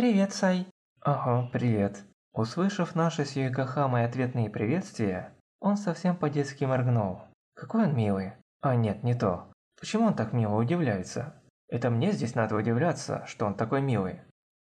«Привет, Сай!» «Ага, привет!» Услышав наши с Юигахамой ответные приветствия, он совсем по-детски моргнул. Какой он милый. А нет, не то. Почему он так мило удивляется? Это мне здесь надо удивляться, что он такой милый.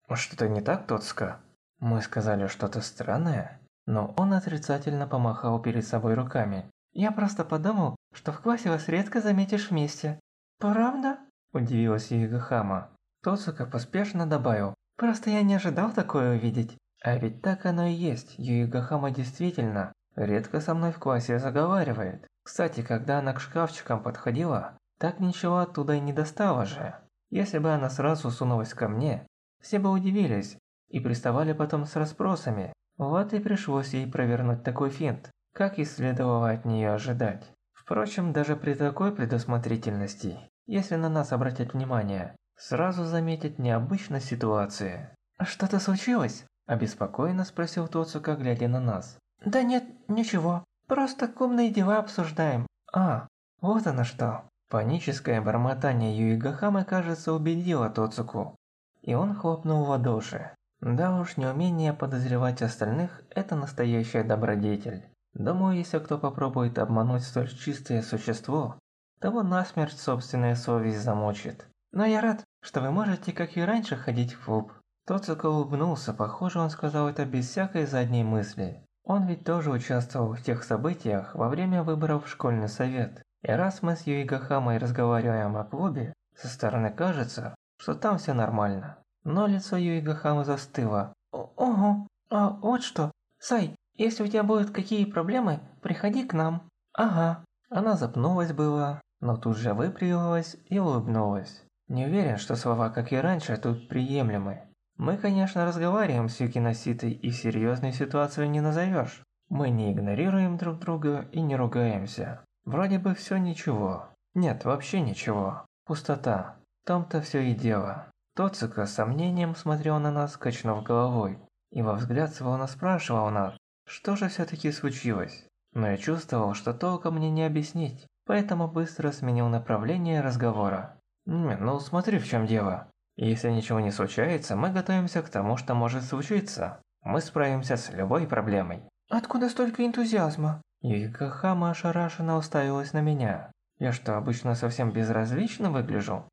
Что-то не так, Тоцка? Мы сказали что-то странное? Но он отрицательно помахал перед собой руками. Я просто подумал, что в классе вас редко заметишь вместе. Правда? Удивилась Юигахама. Тоцука поспешно добавил. Просто я не ожидал такое увидеть. А ведь так оно и есть. Юигахама действительно редко со мной в классе заговаривает. Кстати, когда она к шкафчикам подходила, так ничего оттуда и не достала же. Если бы она сразу сунулась ко мне, все бы удивились и приставали потом с расспросами. Вот и пришлось ей провернуть такой финт, как и следовало от нее ожидать. Впрочем, даже при такой предусмотрительности, если на нас обратят внимание, сразу заметят необычность ситуации. «Что-то случилось?» – обеспокоенно спросил Тоцука, глядя на нас. «Да нет, ничего. Просто кумные дела обсуждаем». «А, вот оно что». Паническое бормотание Юигахамы, кажется, убедило Тоцуку, и он хлопнул в ладоши. Да уж, неумение подозревать остальных – это настоящая добродетель. Думаю, если кто попробует обмануть столь чистое существо, того насмерть собственная совесть замочит. Но я рад, что вы можете, как и раньше, ходить в клуб. Тоцука улыбнулся, похоже, он сказал это без всякой задней мысли. Он ведь тоже участвовал в тех событиях во время выборов в школьный совет. И раз мы с Юигахамой разговариваем о клубе, со стороны кажется, что там все нормально. Но лицо Юигахамы застыло. «Ого, а вот что, Сай, если у тебя будут какие проблемы, приходи к нам». «Ага». Она запнулась была, но тут же выпрямилась и улыбнулась. Не уверен, что слова, как и раньше, тут приемлемы. Мы, конечно, разговариваем с Юкиноситой и серьезной ситуацию не назовешь. Мы не игнорируем друг друга и не ругаемся. Вроде бы все ничего. Нет, вообще ничего. Пустота. В том-то все и дело. Тоцука с сомнением смотрел на нас, качнув головой. И во взгляд словно спрашивал нас, что же все-таки случилось. Но я чувствовал, что толком мне не объяснить, поэтому быстро сменил направление разговора. «Ну, смотри, в чем дело. Если ничего не случается, мы готовимся к тому, что может случиться. Мы справимся с любой проблемой». «Откуда столько энтузиазма?» Юика Хама ошарашенно уставилась на меня. Я что, обычно совсем безразлично выгляжу?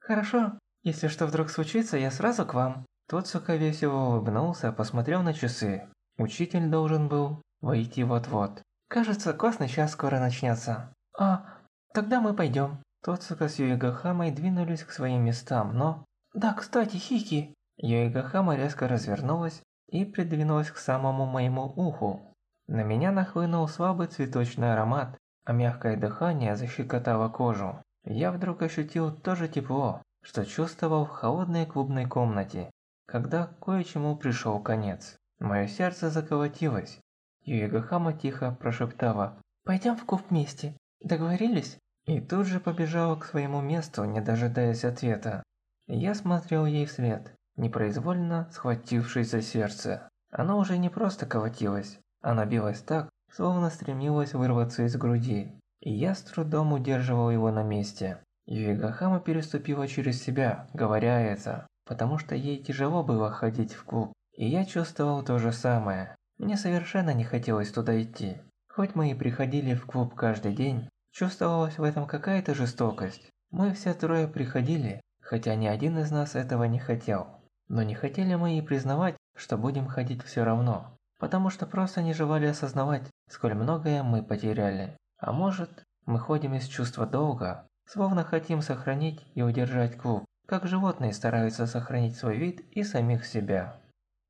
Хорошо. Если что вдруг случится, я сразу к вам. Тот сука весело улыбнулся, посмотрел на часы. Учитель должен был войти вот-вот. Кажется, классный час скоро начнется. А, тогда мы пойдем. Тоцука с Юигахамой двинулись к своим местам, но... Да, кстати, Хики! Юигахама резко развернулась и придвинулась к самому моему уху. На меня нахлынул слабый цветочный аромат, а мягкое дыхание защекотало кожу. Я вдруг ощутил то же тепло, что чувствовал в холодной клубной комнате, когда кое-чему пришел конец. Мое сердце заколотилось. Юигахама тихо прошептала «Пойдем в клуб вместе. Договорились?» И тут же побежала к своему месту, не дожидаясь ответа. Я смотрел ей вслед, непроизвольно схватившись за сердце. Оно уже не просто колотилось, она билась так, словно стремилась вырваться из груди, и я с трудом удерживал его на месте. Юигахама переступила через себя, говоря это, потому что ей тяжело было ходить в клуб. И я чувствовал то же самое. Мне совершенно не хотелось туда идти. Хоть мы и приходили в клуб каждый день, чувствовалась в этом какая-то жестокость. Мы все трое приходили, хотя ни один из нас этого не хотел. Но не хотели мы и признавать, что будем ходить все равно потому что просто не желали осознавать, сколь многое мы потеряли. А может, мы ходим из чувства долга, словно хотим сохранить и удержать клуб, как животные стараются сохранить свой вид и самих себя.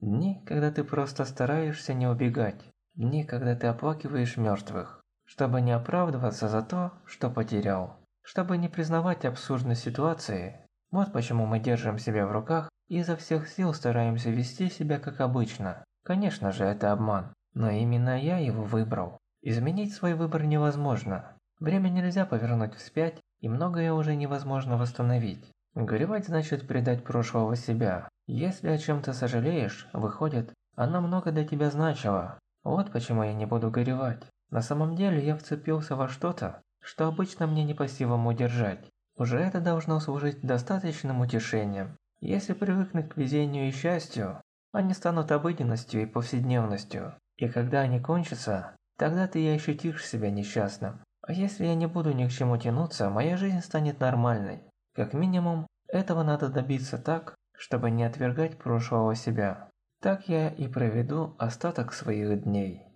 Дни, когда ты просто стараешься не убегать, дни, когда ты оплакиваешь мертвых, чтобы не оправдываться за то, что потерял, чтобы не признавать абсурдность ситуации. Вот почему мы держим себя в руках и изо всех сил стараемся вести себя как обычно, Конечно же, это обман, но именно я его выбрал. Изменить свой выбор невозможно. Время нельзя повернуть вспять, и многое уже невозможно восстановить. Горевать значит предать прошлого себя. Если о чем-то сожалеешь, выходит, оно много для тебя значило. Вот почему я не буду горевать. На самом деле я вцепился во что-то, что обычно мне не по силам удержать. Уже это должно служить достаточным утешением. Если привыкнуть к везению и счастью, они станут обыденностью и повседневностью. И когда они кончатся, тогда ты и ощутишь себя несчастным. А если я не буду ни к чему тянуться, моя жизнь станет нормальной. Как минимум, этого надо добиться так, чтобы не отвергать прошлого себя. Так я и проведу остаток своих дней.